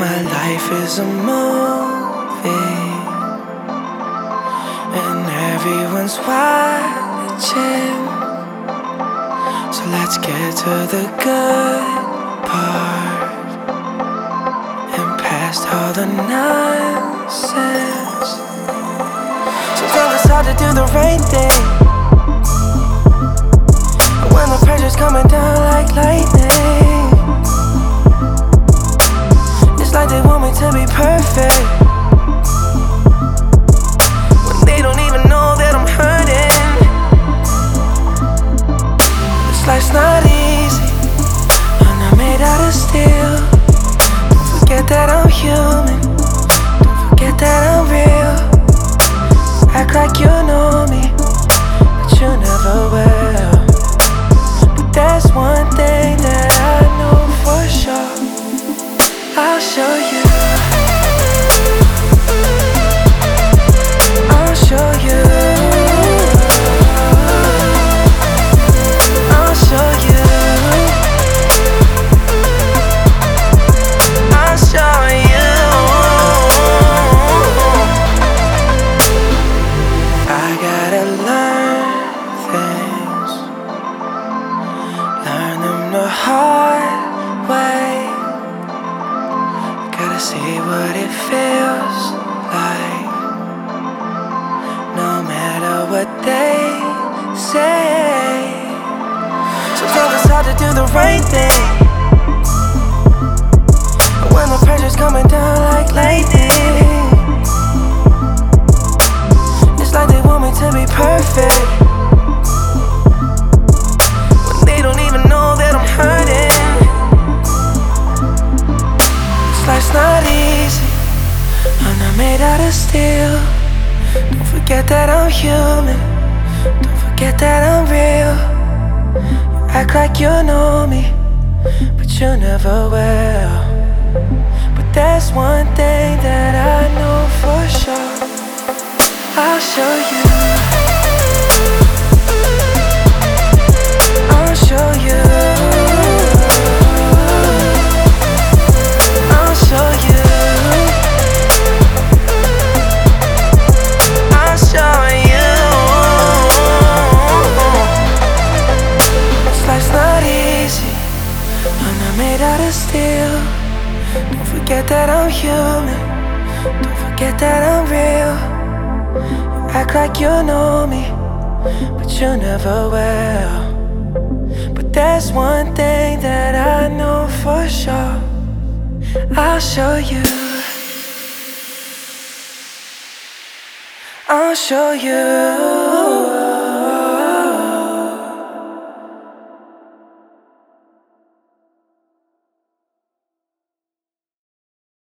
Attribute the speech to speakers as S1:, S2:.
S1: My life is a movie, and everyone's watching. So let's get to the good part and past all the nonsense. So Sometimes it's hard to do the right thing when the pressure's coming down like lightning. Life's not see what it feels like, no matter what they say. Sometimes it's hard to do the right thing when the pressure's coming down like lightning. It's like they want me to be perfect. I'm not made out of steel. Don't forget that I'm human. Don't forget that I'm real. You act like you know me, but you never will. But there's one thing that I know for sure. I'll show you. Don't forget that I'm human. Don't forget that I'm real. You act like you know me, but you never will. But there's one thing that I know for sure. I'll show you. I'll show you.